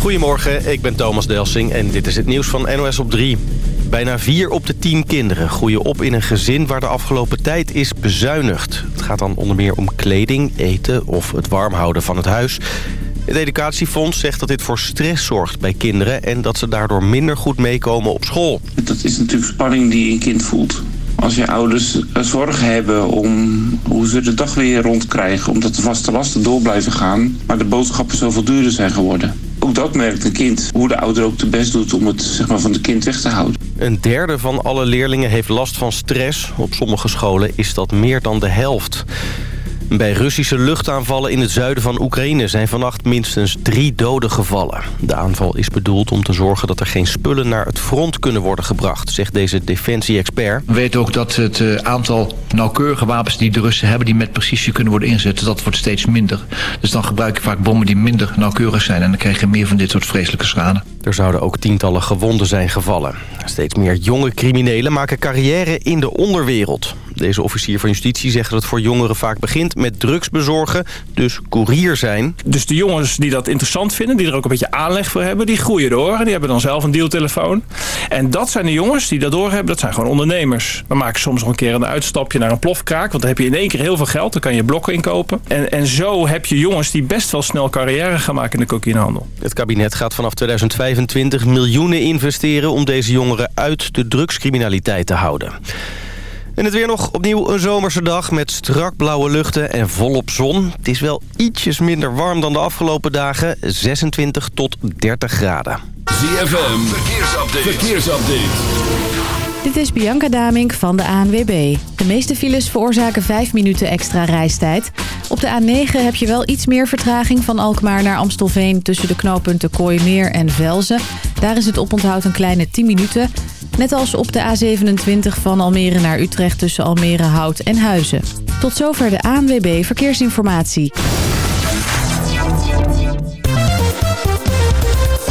Goedemorgen, ik ben Thomas Delsing en dit is het nieuws van NOS op 3. Bijna 4 op de 10 kinderen groeien op in een gezin waar de afgelopen tijd is bezuinigd. Het gaat dan onder meer om kleding, eten of het warm houden van het huis. Het educatiefonds zegt dat dit voor stress zorgt bij kinderen... en dat ze daardoor minder goed meekomen op school. Dat is natuurlijk spanning die een kind voelt. Als je ouders zorgen hebben om hoe ze de dag weer rondkrijgen... omdat de vaste lasten door blijven gaan... maar de boodschappen zoveel duurder zijn geworden. Ook dat merkt een kind. Hoe de ouder ook de best doet om het zeg maar, van de kind weg te houden. Een derde van alle leerlingen heeft last van stress. Op sommige scholen is dat meer dan de helft. Bij Russische luchtaanvallen in het zuiden van Oekraïne zijn vannacht minstens drie doden gevallen. De aanval is bedoeld om te zorgen dat er geen spullen naar het front kunnen worden gebracht, zegt deze defensie-expert. We weten ook dat het eh, aantal nauwkeurige wapens die de Russen hebben... die met precisie kunnen worden ingezet, dat wordt steeds minder. Dus dan gebruik je vaak bommen die minder nauwkeurig zijn... en dan krijg je meer van dit soort vreselijke schade. Er zouden ook tientallen gewonden zijn gevallen. Steeds meer jonge criminelen maken carrière in de onderwereld. Deze officier van justitie zegt dat het voor jongeren vaak begint met drugs bezorgen, dus courier zijn. Dus de jongens die dat interessant vinden, die er ook een beetje aanleg voor hebben, die groeien door. Die hebben dan zelf een dealtelefoon. En dat zijn de jongens die dat doorhebben, dat zijn gewoon ondernemers. We maken soms nog een keer een uitstapje naar een plofkraak, want dan heb je in één keer heel veel geld, dan kan je blokken inkopen. En, en zo heb je jongens die best wel snel carrière gaan maken in de cocaïnehandel. Het kabinet gaat vanaf 2025 miljoenen investeren om deze jongeren uit de drugscriminaliteit te houden. En het weer nog opnieuw een zomerse dag met strak blauwe luchten en volop zon. Het is wel ietsjes minder warm dan de afgelopen dagen. 26 tot 30 graden. ZFM, verkeersupdate. verkeersupdate. Dit is Bianca Damink van de ANWB. De meeste files veroorzaken 5 minuten extra reistijd. Op de A9 heb je wel iets meer vertraging van Alkmaar naar Amstelveen... tussen de knooppunten Kooimeer en Velzen. Daar is het oponthoud een kleine 10 minuten. Net als op de A27 van Almere naar Utrecht tussen Almere, Hout en Huizen. Tot zover de ANWB Verkeersinformatie.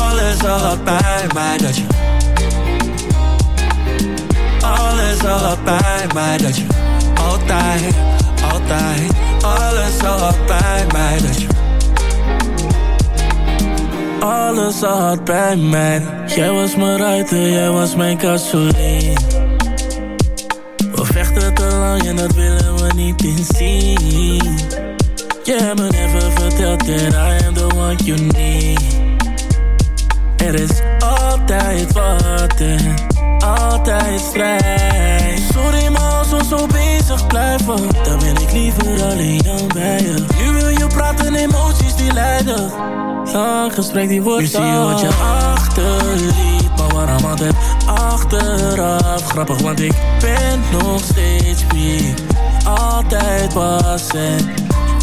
alles al had bij mij Dat je alles al had bij mij Dat je altijd, altijd Alles al had bij mij Dat je alles al had bij mij. Jij was mijn ruiter, jij was mijn gasoline We vechten te lang en dat willen we niet inzien Je hebt me never verteld that I am the one you need Er is altijd wat en altijd strijd Sorry maar als we zo bezig blijven Dan ben ik liever alleen dan bij je. Nu wil je praten, emoties die leiden Lang gesprek die wordt Nu zie je wat je achterliet Maar waarom altijd achteraf? Grappig want ik ben nog steeds wie altijd was En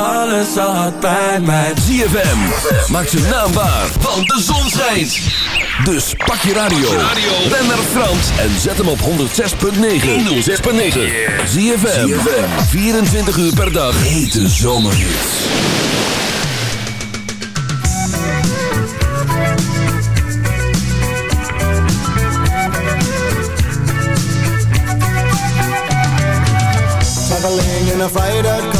alles al had bij mij ZFM maakt zijn naam waar, want de zon schijnt. Dus pak je radio, ren naar Frans en zet hem op 106.9. 106.9. ZFM, 24 uur per dag. Hete zomerhits. Traveling in a freighter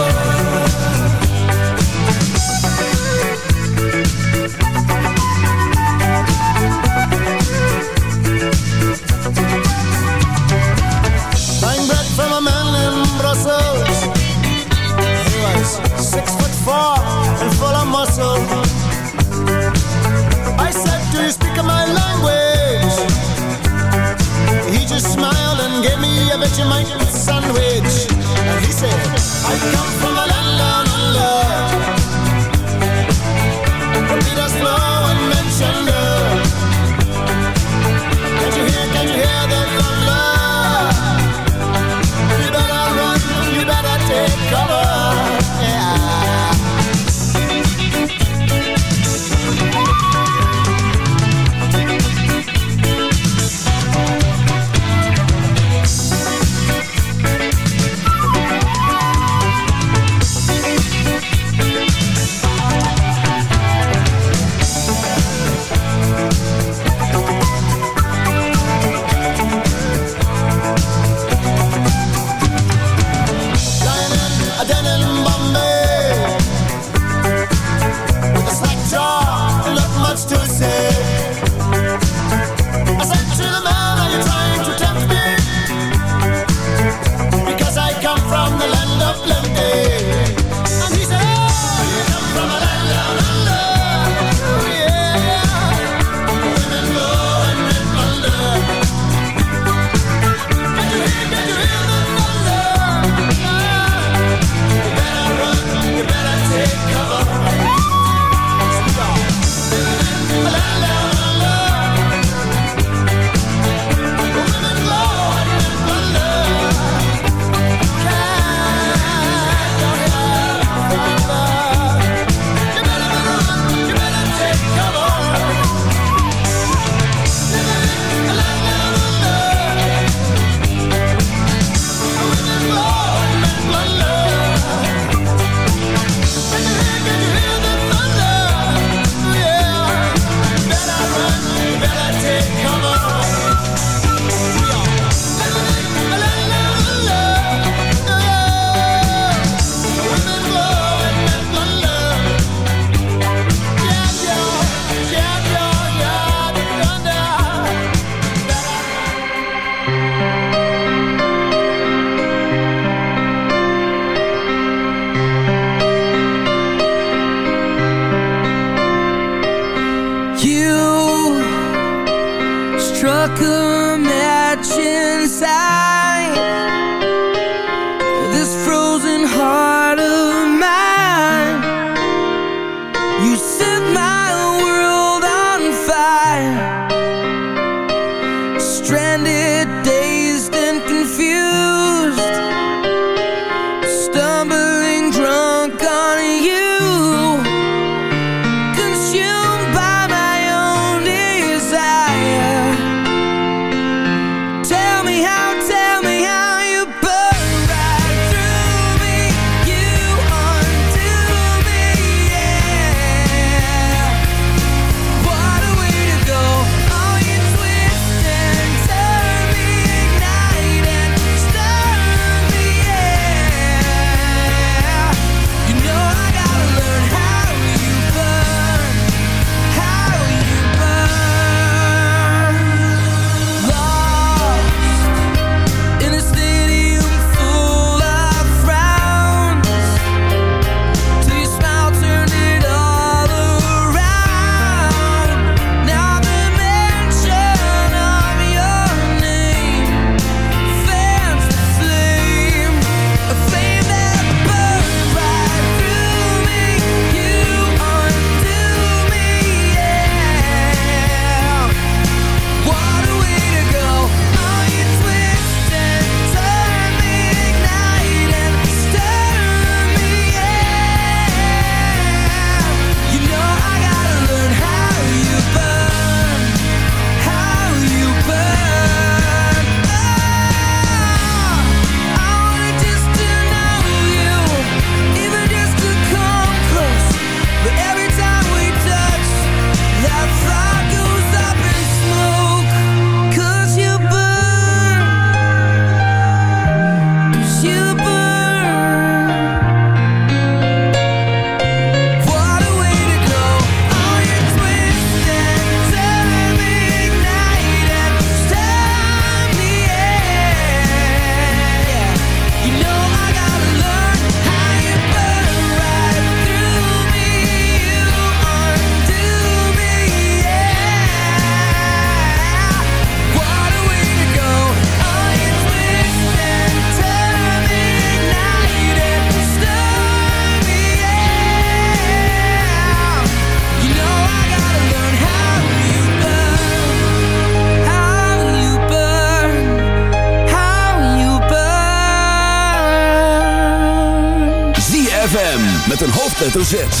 sandwich. And he said, I come from a land. hoofdletter Z.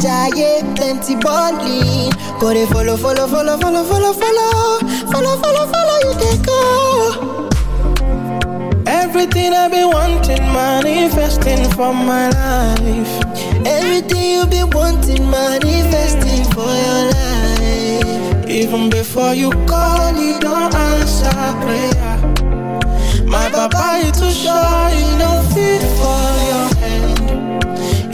jaye plenty bonding go dey follow follow follow follow follow follow follow follow follow you dey go. Everything I've been wanting, manifesting for my life. Everything you've been wanting, manifesting for your life. Even before you call, you don't answer prayer. My papa, you too sure you don't fit for your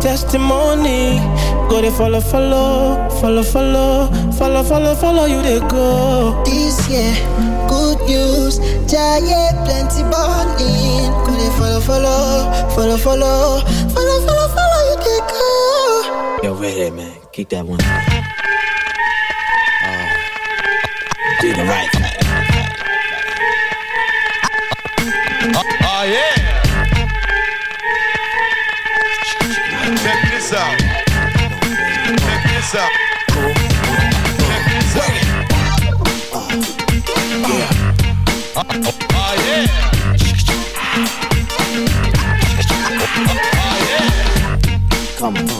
testimony. Go they follow, follow, follow, follow, follow, follow, follow you they go. This year, good news. Giant plenty balling. Go they follow, follow, follow, follow, follow, follow, follow you they go. Yo, wait there, man. Keep that one. Uh, do the right this out. Check this out. Check this out. Oh, oh, yeah. Oh, yeah. Come on.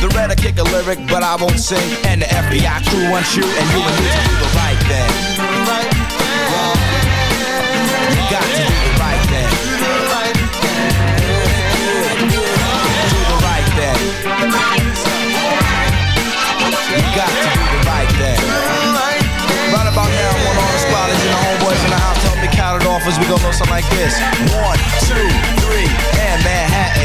The red I kick a lyric, but I won't sing. And the FBI crew wants you, and you and me to do the right thing. You got to do the right thing. Do the right thing. You got to do the right thing. Right about now, one on the squad is in the homeboys in the house. Help me count it off as we go something like this. One, two, three,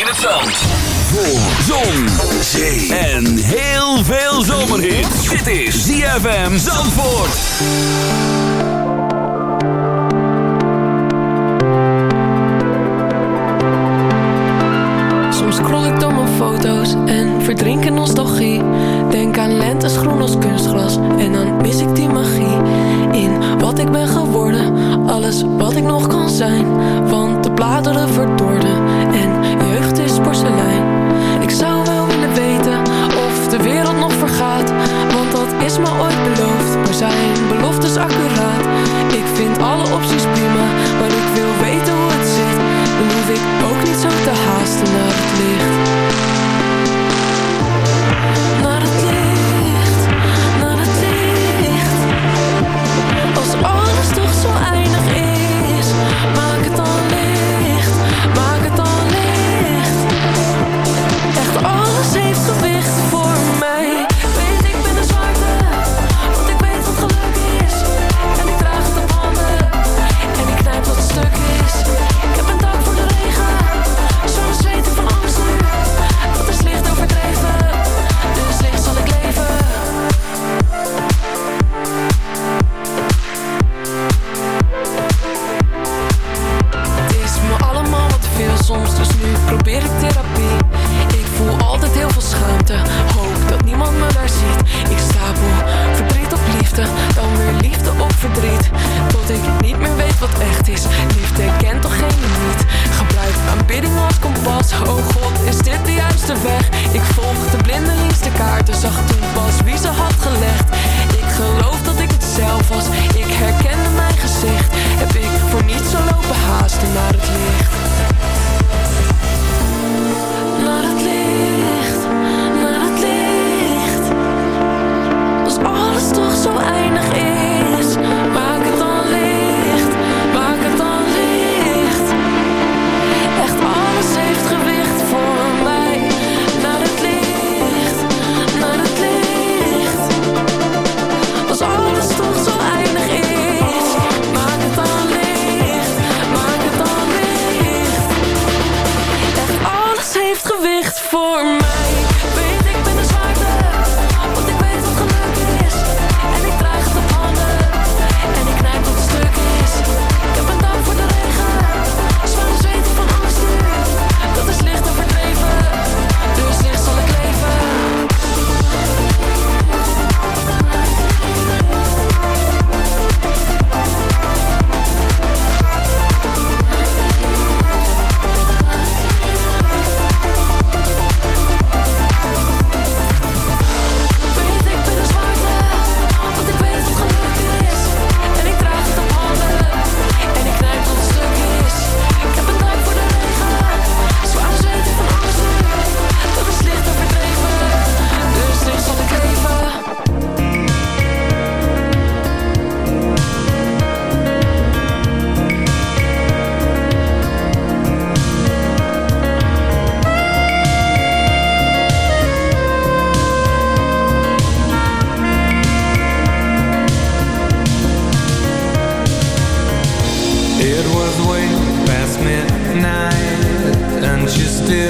in het zand. Voor zon, zee en heel veel zomerhit. Dit is ZFM Zandvoort. Soms scroll ik door mijn foto's en verdrink in nostalgie. Denk aan lente groen als kunstglas en dan mis ik die magie. In wat ik ben geworden, alles wat ik nog kan zijn ik vind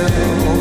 myself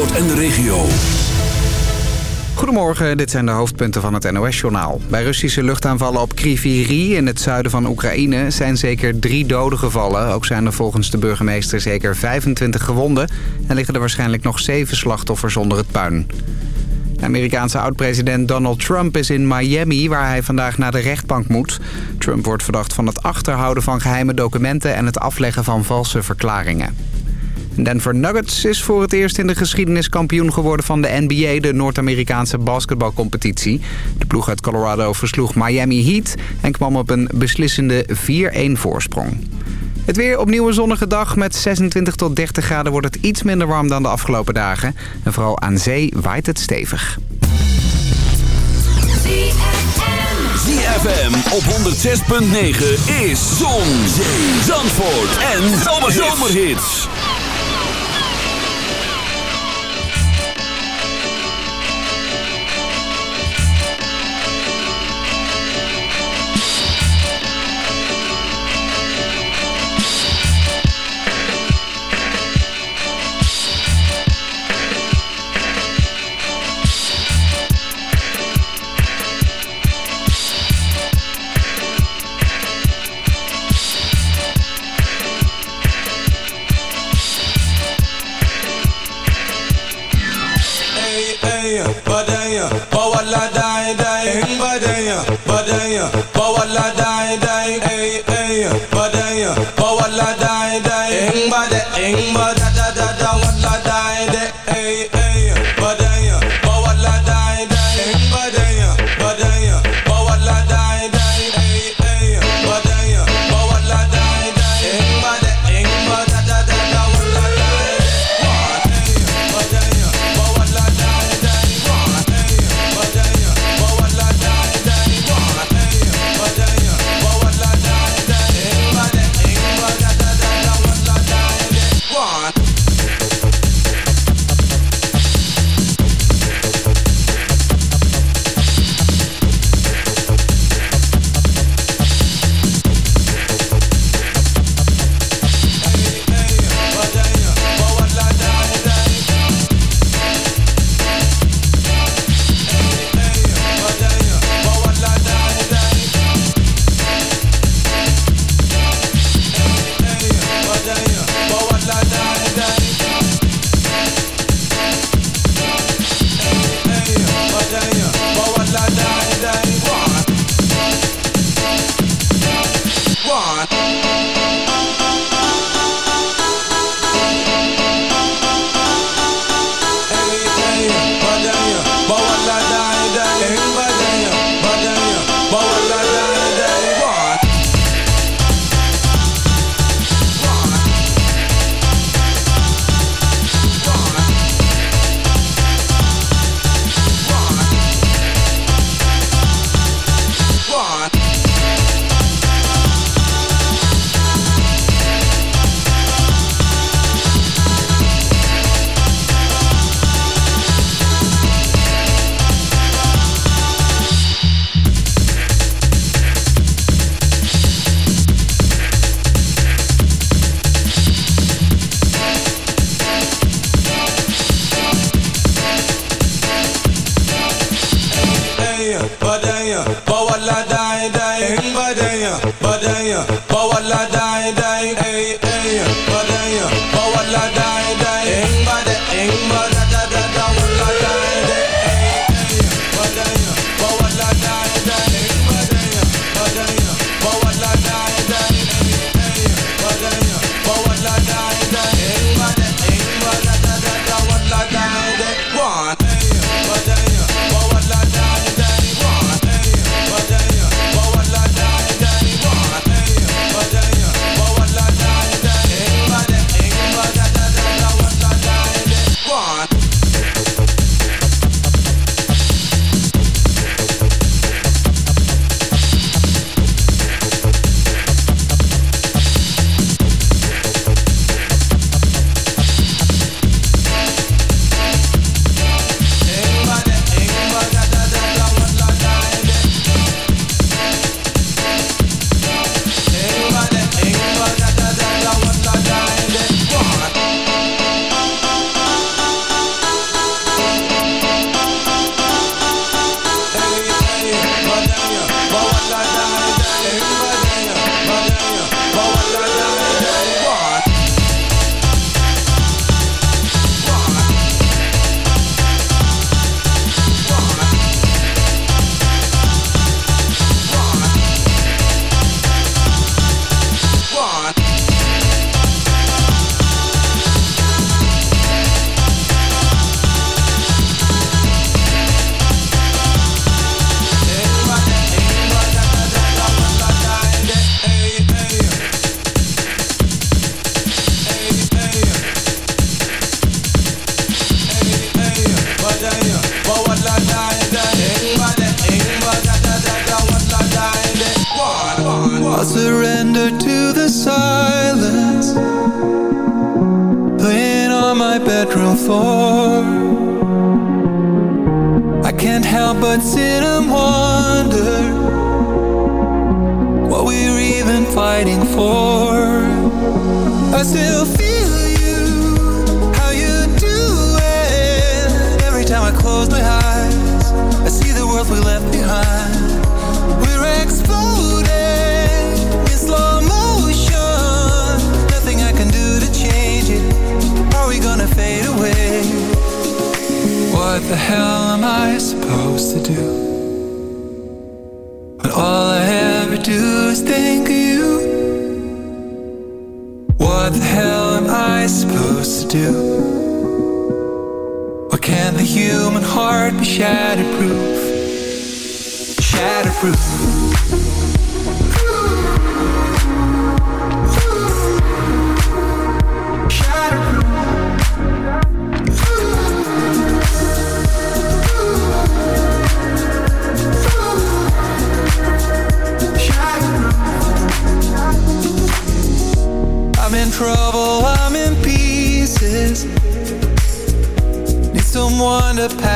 En de regio. Goedemorgen, dit zijn de hoofdpunten van het NOS-journaal. Bij Russische luchtaanvallen op Kriviri in het zuiden van Oekraïne... zijn zeker drie doden gevallen. Ook zijn er volgens de burgemeester zeker 25 gewonden... en liggen er waarschijnlijk nog zeven slachtoffers onder het puin. Amerikaanse oud-president Donald Trump is in Miami... waar hij vandaag naar de rechtbank moet. Trump wordt verdacht van het achterhouden van geheime documenten... en het afleggen van valse verklaringen. Denver Nuggets is voor het eerst in de geschiedenis kampioen geworden van de NBA, de Noord-Amerikaanse basketbalcompetitie. De ploeg uit Colorado versloeg Miami Heat en kwam op een beslissende 4-1 voorsprong. Het weer opnieuw een zonnige dag. Met 26 tot 30 graden wordt het iets minder warm dan de afgelopen dagen. En vooral aan zee waait het stevig. ZFM op 106.9 is Zon, Zee, Zandvoort en Zomerhits. Bawala dai dai, ey, ey, badaya, bawala dai dai, eng bada, eng bada da da da, wala dai de, ey, ey,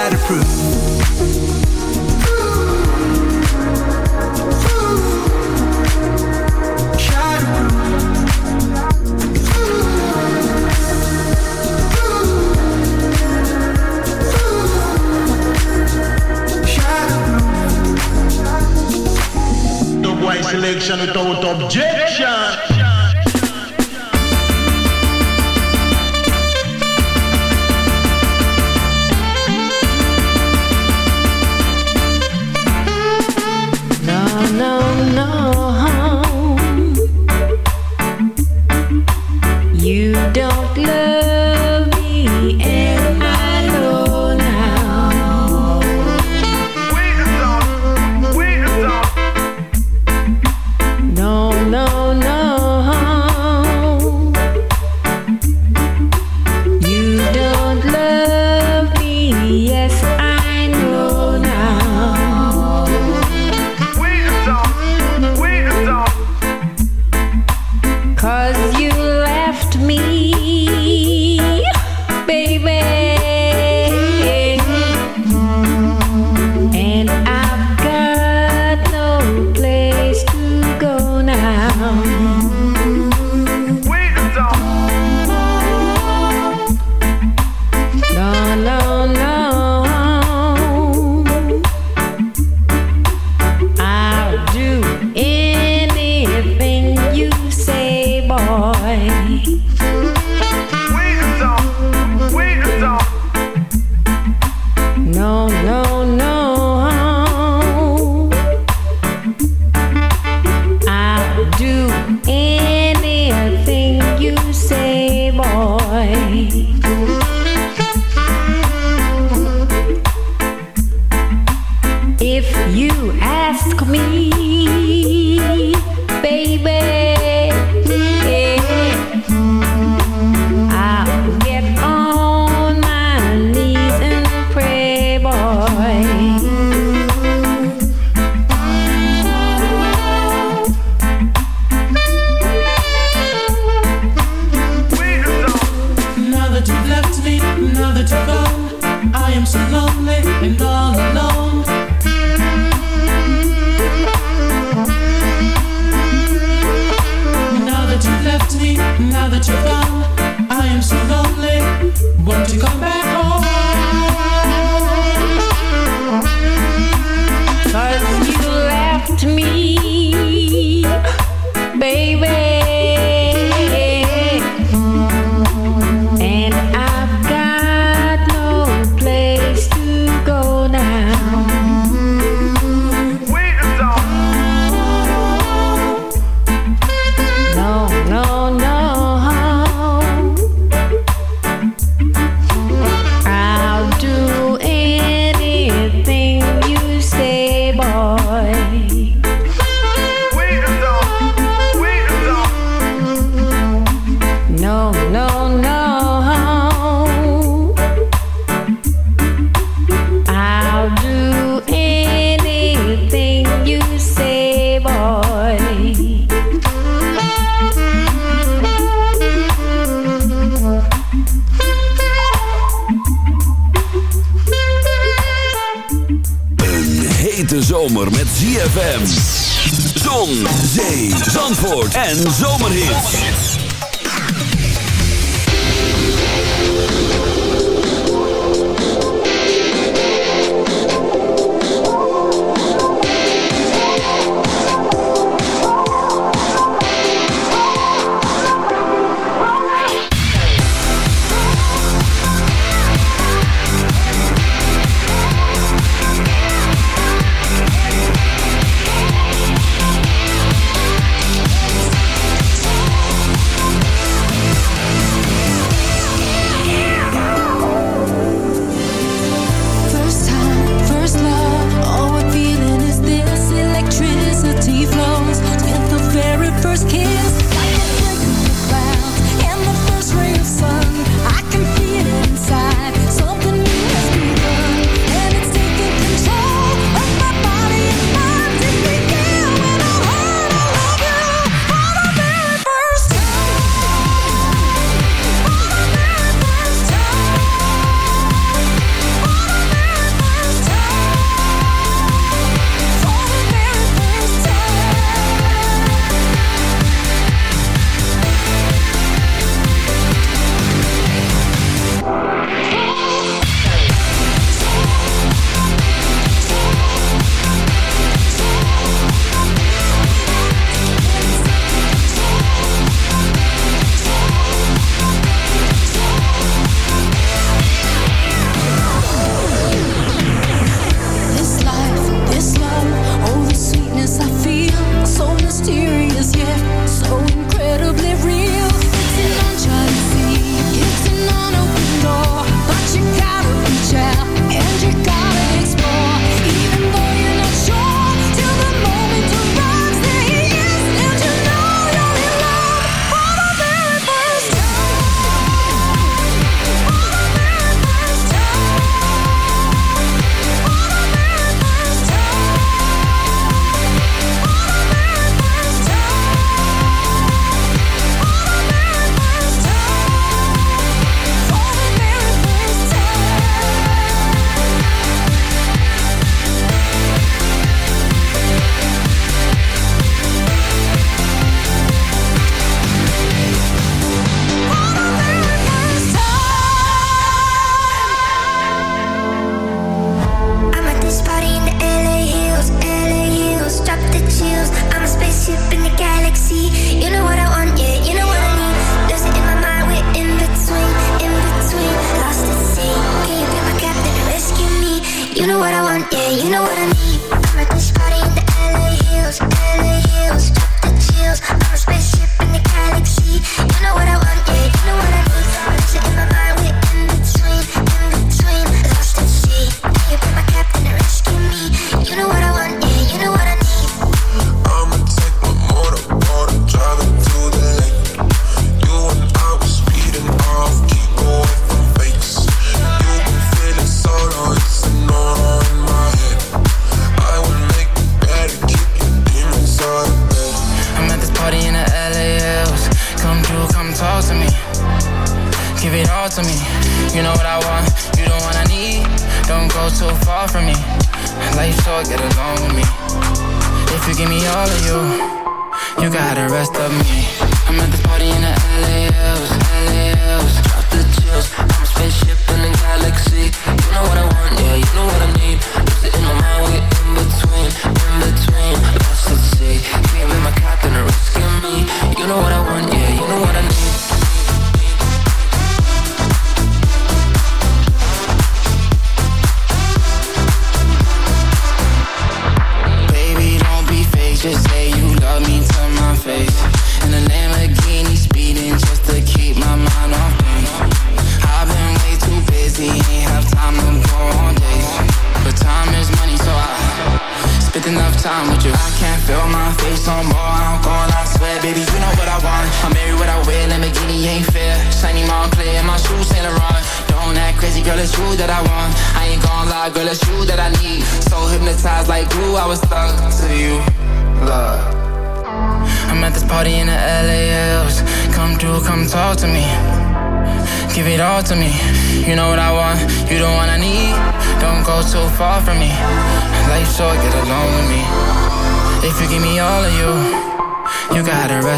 gotta prove. Selection without objection. no, no.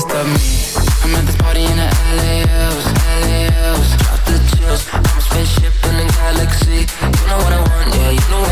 best of me. I'm at this party in the LAOs, LAOs Drop the chills, I'm a spaceship in the galaxy. You know what I want, yeah, you know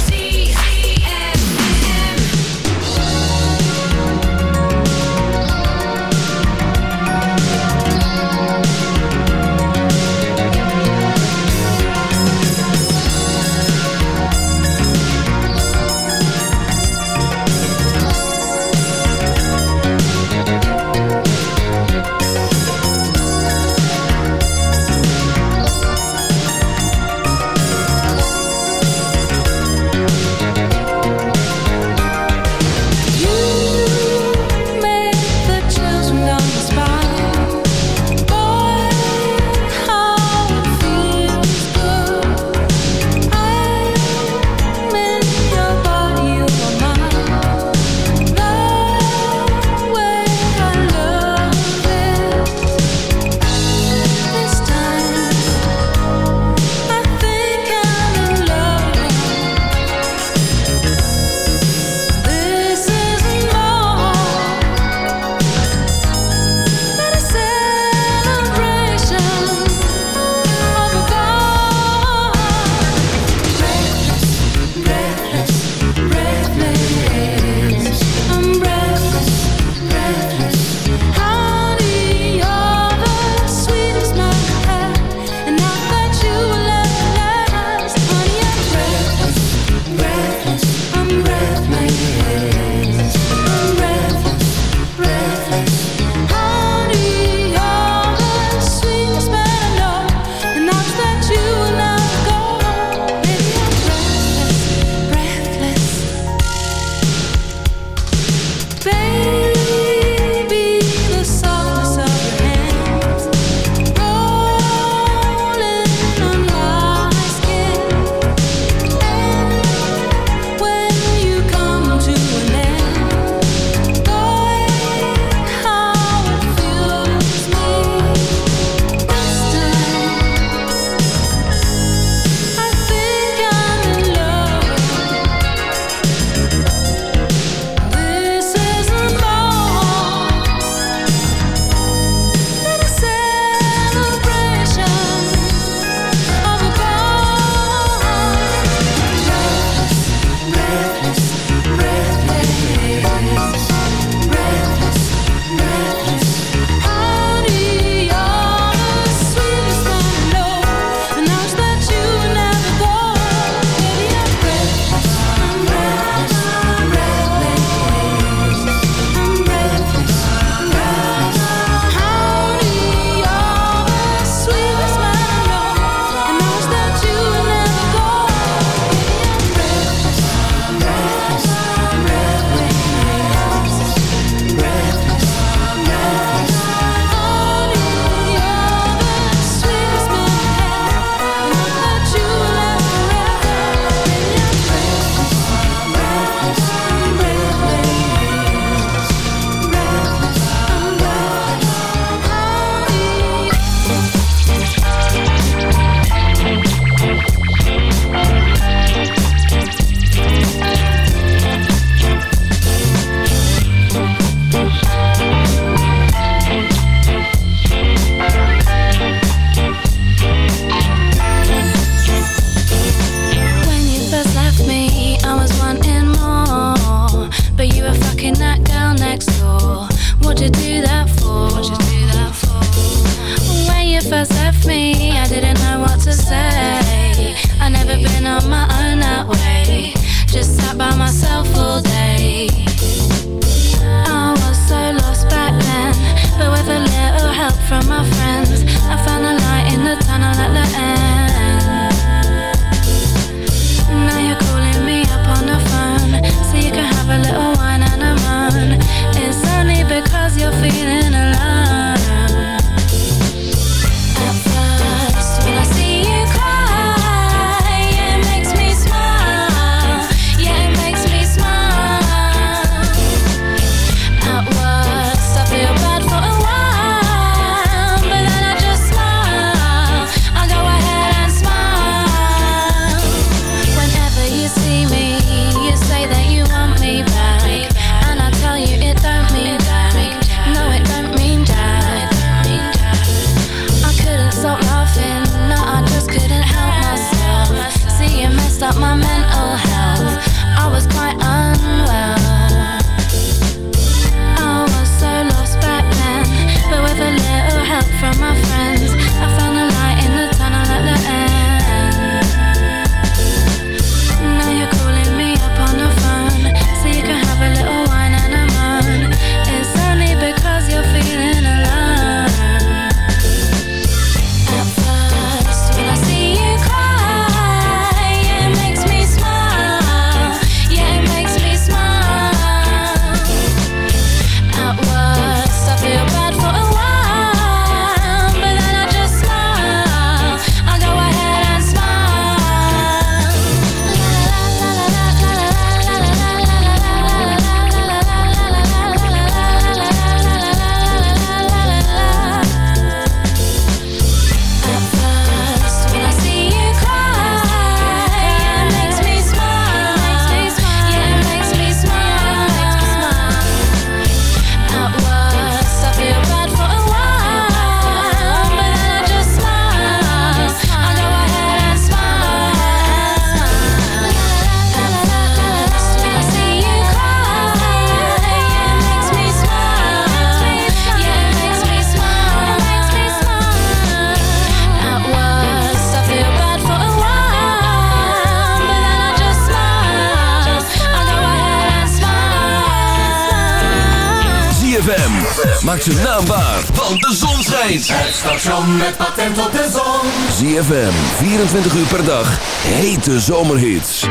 Met patent op de zon. ZFM, 24 uur per dag, hete zomerhits.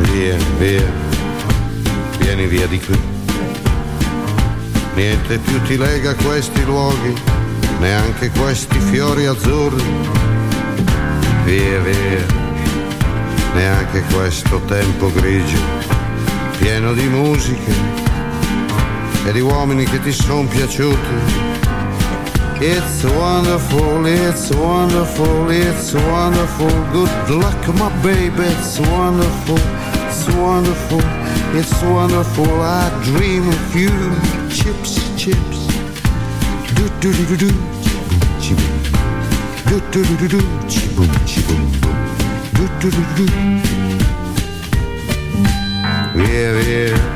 Via, via, vieni via di qui. Niente più ti lega questi luoghi, neanche questi fiori azzurri. Via, via, neanche questo tempo grigio, pieno di musiche uomini che ti sono piaciuti. It's wonderful, it's wonderful, it's wonderful. Good luck, my baby, it's wonderful, it's wonderful, it's wonderful. I dream of you, chips, chips. Do do do do do, chiboom, do do do do do, chiboom, chiboom, boom. Do do do do do. Via, via,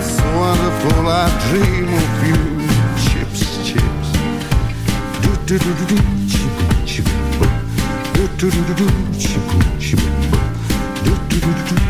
it's wonderful. I dream of you. Chips, chips. Do do do do do, chiboom, boom. Do do do do do, chiboom, boom. Do do do do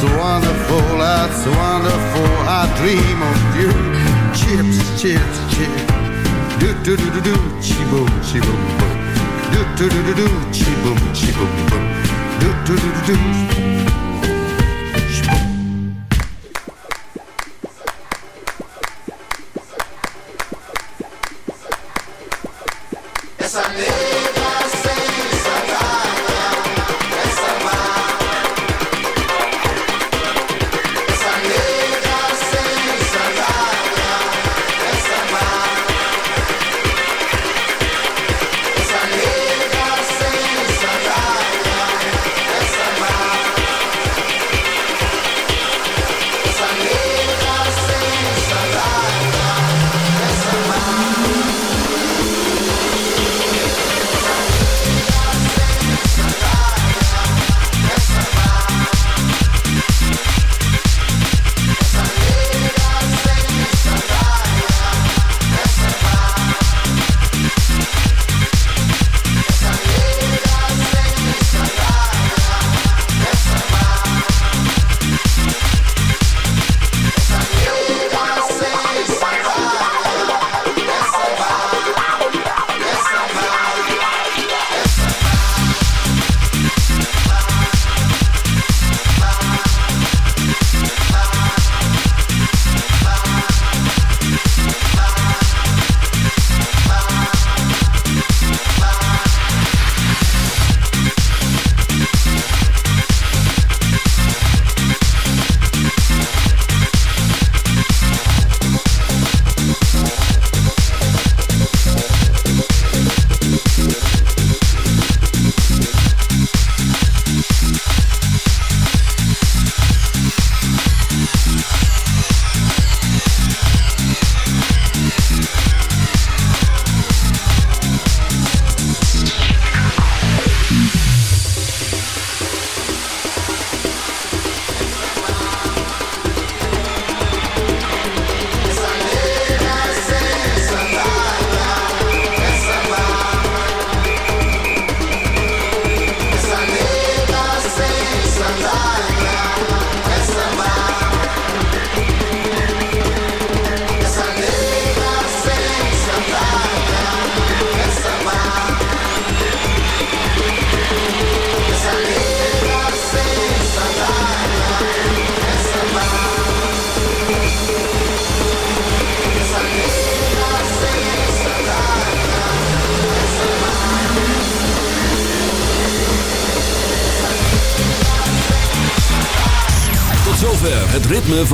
it's wonderful, that's wonderful. I dream of you. Chips, chips, chips. Do do do do do, chi boom, chi boom boom. Do do do do do, chi boom, chi boom boom. Do do do do do.